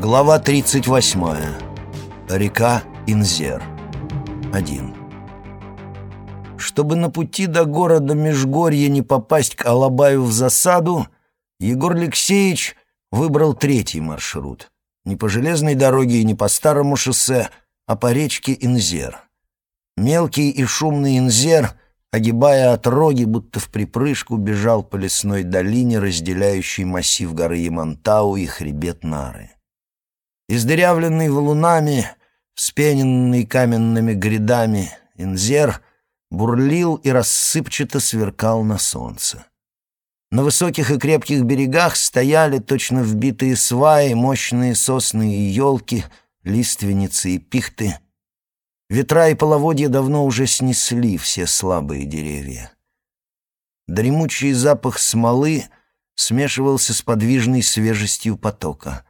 Глава 38. Река Инзер. 1. Чтобы на пути до города Межгорье не попасть к Алабаю в засаду, Егор Алексеевич выбрал третий маршрут. Не по железной дороге и не по старому шоссе, а по речке Инзер. Мелкий и шумный Инзер, огибая отроги, будто в припрыжку, бежал по лесной долине, разделяющей массив горы Ямантау и хребет Нары. Издырявленный валунами, вспененный каменными грядами, Инзер бурлил и рассыпчато сверкал на солнце. На высоких и крепких берегах стояли точно вбитые сваи, мощные сосны и елки, лиственницы и пихты. Ветра и половодья давно уже снесли все слабые деревья. Дремучий запах смолы смешивался с подвижной свежестью потока.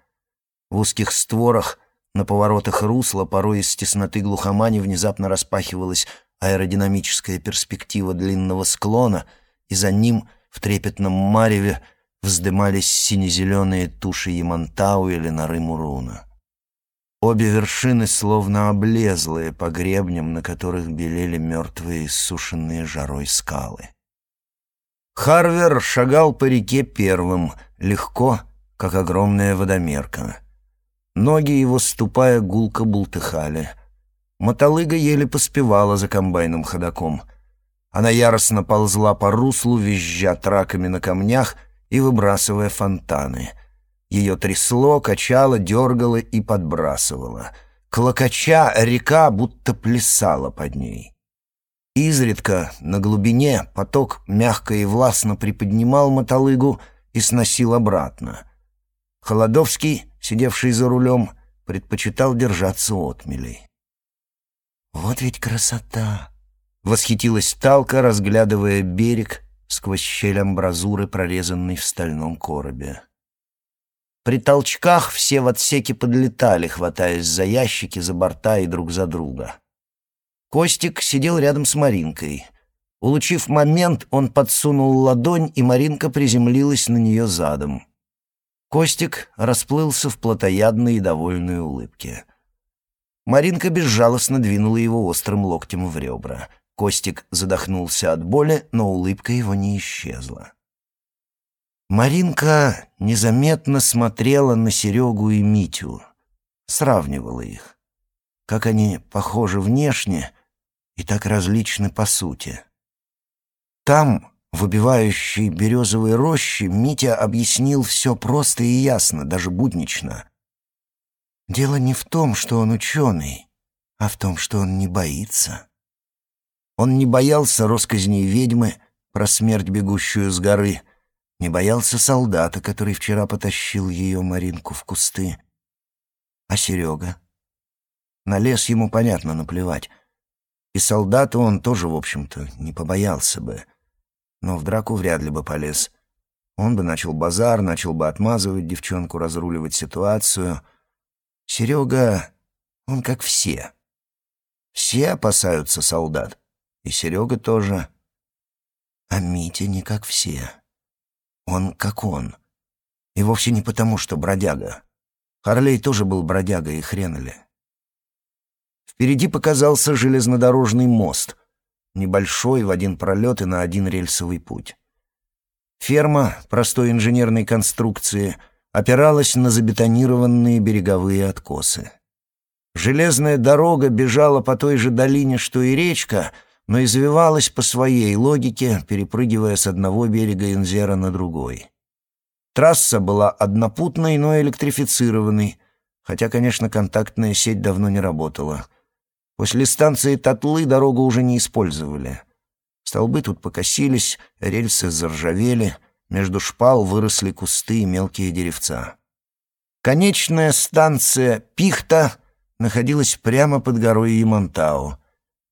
В узких створах, на поворотах русла, порой из тесноты глухомани внезапно распахивалась аэродинамическая перспектива длинного склона, и за ним — в трепетном мареве вздымались сине-зеленые туши Ямантау или норы Муруна. Обе вершины словно облезлые по гребням, на которых белели мертвые, иссушенные жарой скалы. Харвер шагал по реке первым, легко, как огромная водомерка. Ноги его, ступая, гулко бултыхали. Мотолыга еле поспевала за комбайном ходаком — она яростно ползла по руслу, визжа траками на камнях и выбрасывая фонтаны. Ее трясло, качало, дергало и подбрасывало. Клокоча река будто плясала под ней. Изредка на глубине поток мягко и властно приподнимал мотолыгу и сносил обратно. Холодовский, сидевший за рулем, предпочитал держаться отмелей. «Вот ведь красота!» Восхитилась Талка, разглядывая берег сквозь щель амбразуры, прорезанной в стальном коробе. При толчках все в отсеке подлетали, хватаясь за ящики, за борта и друг за друга. Костик сидел рядом с Маринкой. Улучив момент, он подсунул ладонь, и Маринка приземлилась на нее задом. Костик расплылся в плотоядной и довольной улыбке. Маринка безжалостно двинула его острым локтем в ребра. Костик задохнулся от боли, но улыбка его не исчезла. Маринка незаметно смотрела на Серегу и Митю, сравнивала их. Как они похожи внешне и так различны по сути. Там, в убивающей березовой роще, Митя объяснил все просто и ясно, даже буднично. Дело не в том, что он ученый, а в том, что он не боится. Он не боялся росказней ведьмы про смерть, бегущую с горы, не боялся солдата, который вчера потащил ее Маринку в кусты. А Серега? На лес ему, понятно, наплевать. И солдата он тоже, в общем-то, не побоялся бы. Но в драку вряд ли бы полез. Он бы начал базар, начал бы отмазывать девчонку, разруливать ситуацию. Серега, он как все. Все опасаются солдат. И Серега тоже. А Митя не как все. Он как он. И вовсе не потому, что бродяга. Харлей тоже был бродяга, и хрен ли. Впереди показался железнодорожный мост, небольшой, в один пролет и на один рельсовый путь. Ферма простой инженерной конструкции опиралась на забетонированные береговые откосы. Железная дорога бежала по той же долине, что и речка — но извивалась по своей логике, перепрыгивая с одного берега Инзера на другой. Трасса была однопутной, но электрифицированной, хотя, конечно, контактная сеть давно не работала. После станции Татлы дорогу уже не использовали. Столбы тут покосились, рельсы заржавели, между шпал выросли кусты и мелкие деревца. Конечная станция Пихта находилась прямо под горой Ямантау —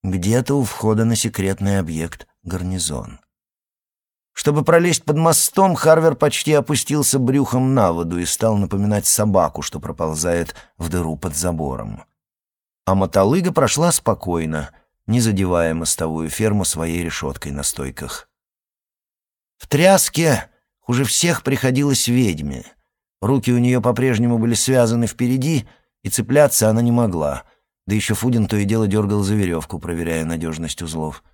где-то у входа на секретный объект гарнизон. Чтобы пролезть под мостом, Харвер почти опустился брюхом на воду и стал напоминать собаку, что проползает в дыру под забором. А мотолыга прошла спокойно, не задевая мостовую ферму своей решеткой на стойках. В тряске хуже всех приходилось ведьме. Руки у нее по-прежнему были связаны впереди, и цепляться она не могла. Да еще Фудин то и дело дергал за веревку, проверяя надежность узлов.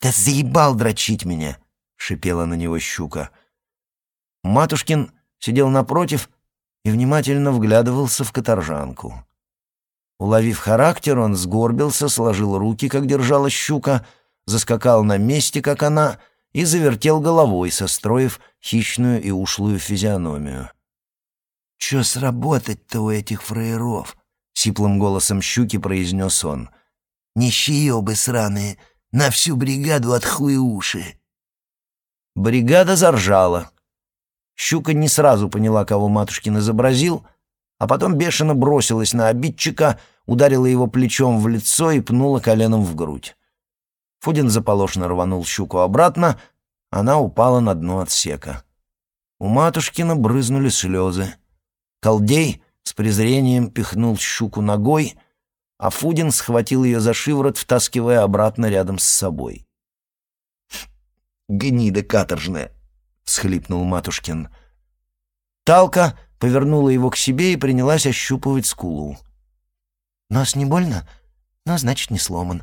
«Да заебал дрочить меня!» — шипела на него щука. Матушкин сидел напротив и внимательно вглядывался в каторжанку. Уловив характер, он сгорбился, сложил руки, как держала щука, заскакал на месте, как она, и завертел головой, состроив хищную и ушлую физиономию. «Чё сработать-то у этих фраеров?» — сиплым голосом щуки произнес он. «Нищеёбы сраные, на всю бригаду от хуя уши!» Бригада заржала. Щука не сразу поняла, кого матушкин изобразил, а потом бешено бросилась на обидчика, ударила его плечом в лицо и пнула коленом в грудь. Фудин заполошно рванул щуку обратно, она упала на дно отсека. У матушкина брызнули слезы. Колдей с презрением пихнул щуку ногой, а Фудин схватил ее за шиворот, втаскивая обратно рядом с собой. «Гнида каторжная!» — всхлипнул матушкин. Талка повернула его к себе и принялась ощупывать скулу. «Нос не больно? Но, значит, не сломан.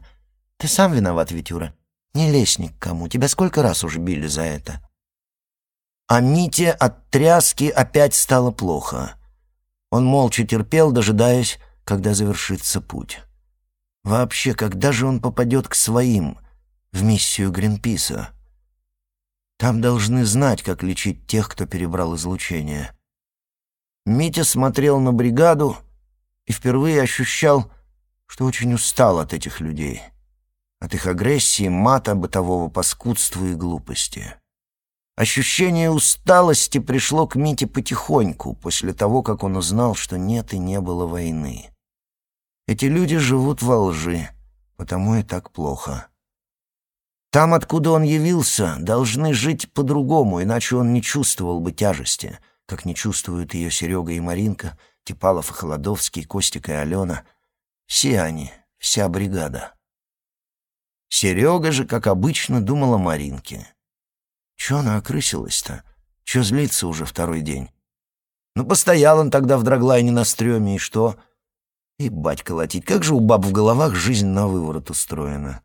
Ты сам виноват, Витюра. Не лезь ни к кому. Тебя сколько раз уже били за это?» А Мите от тряски опять стало плохо. Он молча терпел, дожидаясь, когда завершится путь. Вообще, когда же он попадет к своим, в миссию Гринписа? Там должны знать, как лечить тех, кто перебрал излучение. Митя смотрел на бригаду и впервые ощущал, что очень устал от этих людей, от их агрессии, мата, бытового паскудства и глупости. Ощущение усталости пришло к Мите потихоньку, после того, как он узнал, что нет и не было войны. Эти люди живут во лжи, потому и так плохо. Там, откуда он явился, должны жить по-другому, иначе он не чувствовал бы тяжести, как не чувствуют ее Серега и Маринка, Типалов и Холодовский, Костик и Алена. Все они, вся бригада. Серега же, как обычно, думал о Маринке. Чё она окрысилась-то? Чё злится уже второй день? Ну, постоял он тогда в Драглайне на стреме, и что? И бать колотить, как же у баб в головах жизнь на выворот устроена.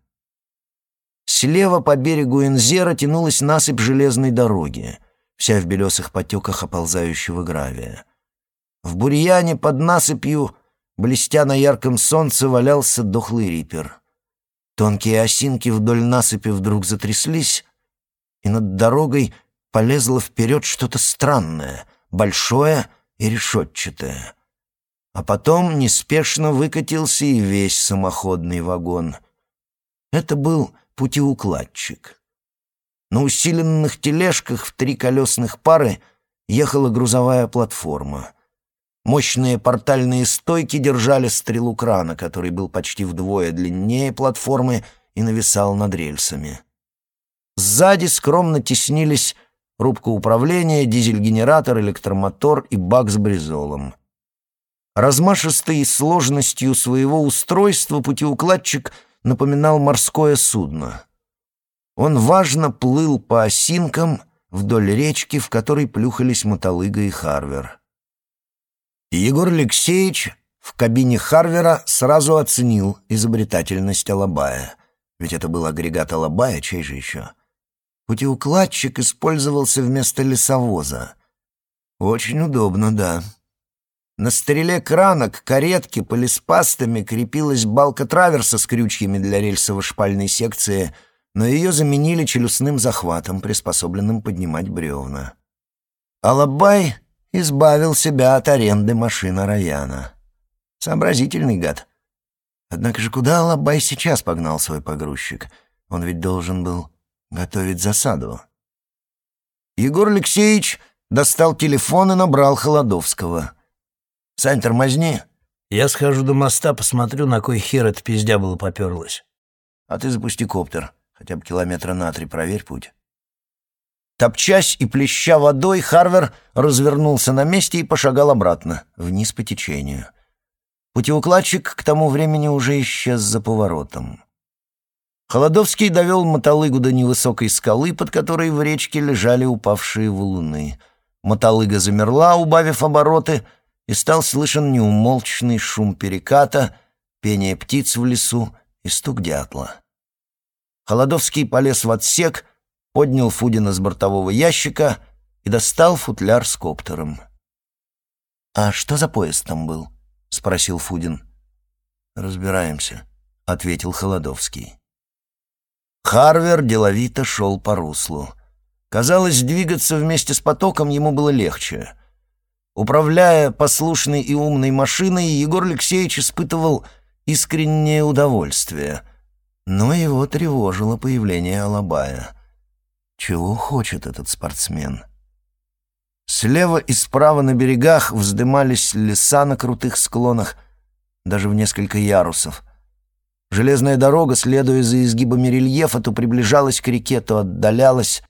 Слева по берегу Инзера тянулась насыпь железной дороги, вся в белесых потеках оползающего гравия. В бурьяне под насыпью, блестя на ярком солнце, валялся дохлый рипер. Тонкие осинки вдоль насыпи вдруг затряслись, и над дорогой полезло вперед что-то странное, большое и решетчатое. А потом неспешно выкатился и весь самоходный вагон. Это был путеукладчик. На усиленных тележках в три колесных пары ехала грузовая платформа. Мощные портальные стойки держали стрелу крана, который был почти вдвое длиннее платформы и нависал над рельсами. Сзади скромно теснились рубка управления, дизель-генератор, электромотор и бак с бризолом. Размашистой сложностью своего устройства путеукладчик напоминал морское судно. Он важно плыл по осинкам вдоль речки, в которой плюхались Мотолыга и Харвер. Егор Алексеевич в кабине Харвера сразу оценил изобретательность Алабая. Ведь это был агрегат Алабая, чей же еще? Путеукладчик использовался вместо лесовоза. Очень удобно, да. На стреле крана к каретке полиспастами крепилась балка траверса с крючьями для рельсово-шпальной секции, но ее заменили челюстным захватом, приспособленным поднимать бревна. Алабай избавил себя от аренды машины Раяна. Сообразительный гад. Однако же куда Алабай сейчас погнал свой погрузчик? Он ведь должен был готовить засаду. Егор Алексеевич достал телефон и набрал Холодовского. «Сань, тормозни. Я схожу до моста, посмотрю, на кой хер эта пиздябола поперлась. А ты запусти коптер. Хотя бы километра на три проверь путь». Топчась и плеща водой, Харвер развернулся на месте и пошагал обратно, вниз по течению. Путеукладчик к тому времени уже исчез за поворотом. Холодовский довел мотолыгу до невысокой скалы, под которой в речке лежали упавшие валуны. мотолыга замерла, убавив обороты, и стал слышен неумолчный шум переката, пение птиц в лесу и стук дятла. Холодовский полез в отсек, поднял Фудина с бортового ящика и достал футляр с коптером. «А что за поезд там был?» — спросил Фудин. «Разбираемся», — ответил Холодовский. Харвер деловито шел по руслу. Казалось, двигаться вместе с потоком ему было легче. Управляя послушной и умной машиной, Егор Алексеевич испытывал искреннее удовольствие. Но его тревожило появление Алабая. Чего хочет этот спортсмен? Слева и справа на берегах вздымались леса на крутых склонах, даже в несколько ярусов. Железная дорога, следуя за изгибами рельефа, то приближалась к реке, то отдалялась.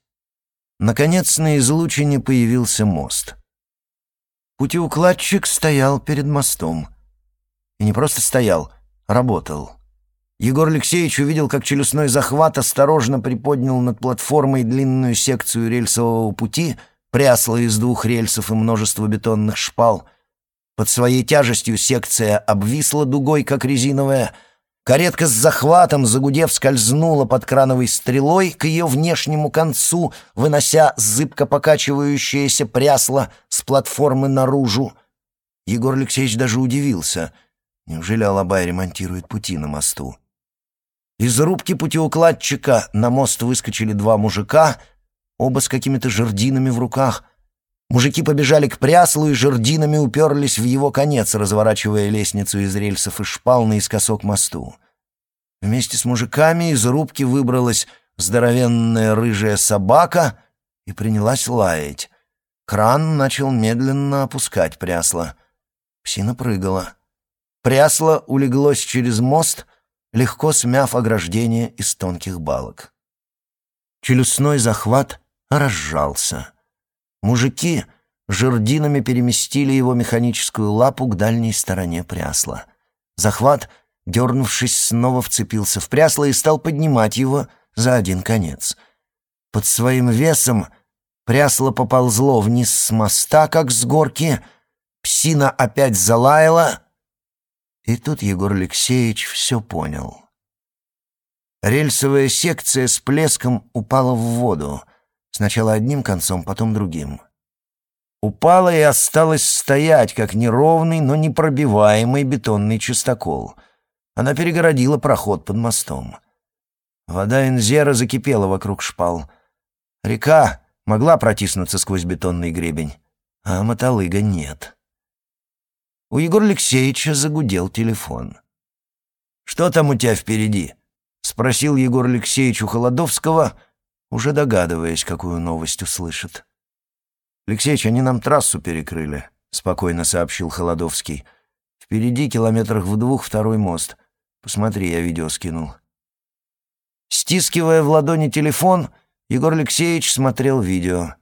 Наконец на излучине появился мост. Путеукладчик стоял перед мостом. И не просто стоял, работал. Егор Алексеевич увидел, как челюстной захват осторожно приподнял над платформой длинную секцию рельсового пути, прясло из двух рельсов и множество бетонных шпал. Под своей тяжестью секция обвисла дугой, как резиновая — Каретка с захватом, загудев, скользнула под крановой стрелой к ее внешнему концу, вынося зыбко покачивающееся прясло с платформы наружу. Егор Алексеевич даже удивился. Неужели Алабай ремонтирует пути на мосту? Из рубки путеукладчика на мост выскочили два мужика, оба с какими-то жердинами в руках. Мужики побежали к пряслу и жердинами уперлись в его конец, разворачивая лестницу из рельсов и шпал наискосок мосту. Вместе с мужиками из рубки выбралась здоровенная рыжая собака и принялась лаять. Кран начал медленно опускать прясло. Псина прыгала. Прясло улеглось через мост, легко смяв ограждение из тонких балок. Челюстной захват разжался — Мужики жердинами переместили его механическую лапу к дальней стороне прясла. Захват, дернувшись, снова вцепился в прясло и стал поднимать его за один конец. Под своим весом прясло поползло вниз с моста, как с горки, псина опять залаяла, и тут Егор Алексеевич все понял. Рельсовая секция с плеском упала в воду. Сначала одним концом, потом другим. Упала и осталась стоять, как неровный, но непробиваемый бетонный частокол. Она перегородила проход под мостом. Вода Энзера закипела вокруг шпал. Река могла протиснуться сквозь бетонный гребень, а мотолыга нет. У Егора Алексеевича загудел телефон. «Что там у тебя впереди?» — спросил Егор Алексеевич у Холодовского — уже догадываясь, какую новость услышит. «Алексеич, они нам трассу перекрыли», — спокойно сообщил Холодовский. «Впереди, километрах в двух, второй мост. Посмотри, я видео скинул». Стискивая в ладони телефон, Егор Алексеевич смотрел видео.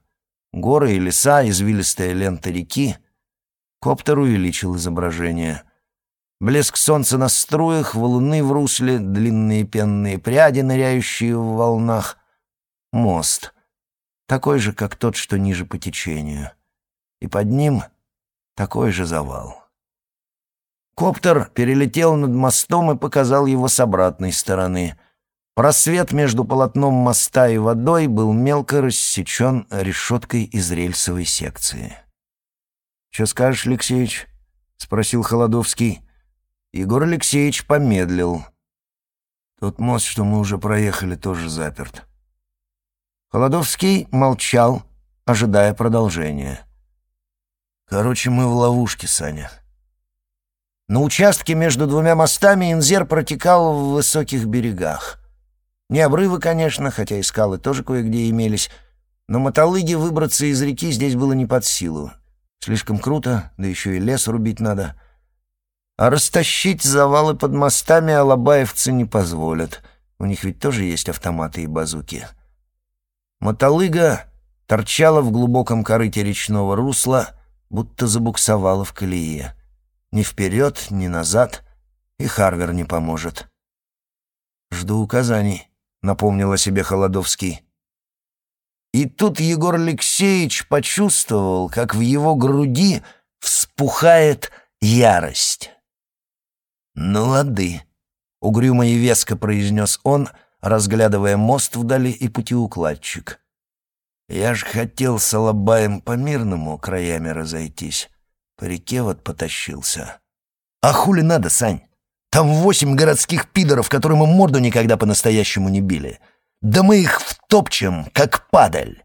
Горы и леса, извилистая лента реки. Коптер увеличил изображение. Блеск солнца на струях, валуны в русле, длинные пенные пряди, ныряющие в волнах. Мост. Такой же, как тот, что ниже по течению. И под ним такой же завал. Коптер перелетел над мостом и показал его с обратной стороны. Просвет между полотном моста и водой был мелко рассечен решеткой из рельсовой секции. «Че скажешь, Алексеевич?» — спросил Холодовский. Егор Алексеевич помедлил. «Тот мост, что мы уже проехали, тоже заперт. Холодовский молчал, ожидая продолжения. «Короче, мы в ловушке, Саня». На участке между двумя мостами Инзер протекал в высоких берегах. Не обрывы, конечно, хотя и скалы тоже кое-где имелись, но мотолыги выбраться из реки здесь было не под силу. Слишком круто, да еще и лес рубить надо. А растащить завалы под мостами алабаевцы не позволят. У них ведь тоже есть автоматы и базуки. Мотолыга торчала в глубоком корыте речного русла, будто забуксовала в колее. Ни вперед, ни назад, и Харвер не поможет. «Жду указаний», — напомнил о себе Холодовский. И тут Егор Алексеевич почувствовал, как в его груди вспухает ярость. «Ну, лады», — угрюмо и веско произнес он, разглядывая мост вдали и путеукладчик. «Я ж хотел с Алабаем по-мирному краями разойтись. По реке вот потащился. А хули надо, Сань? Там восемь городских пидоров, которым мы морду никогда по-настоящему не били. Да мы их втопчем, как падаль.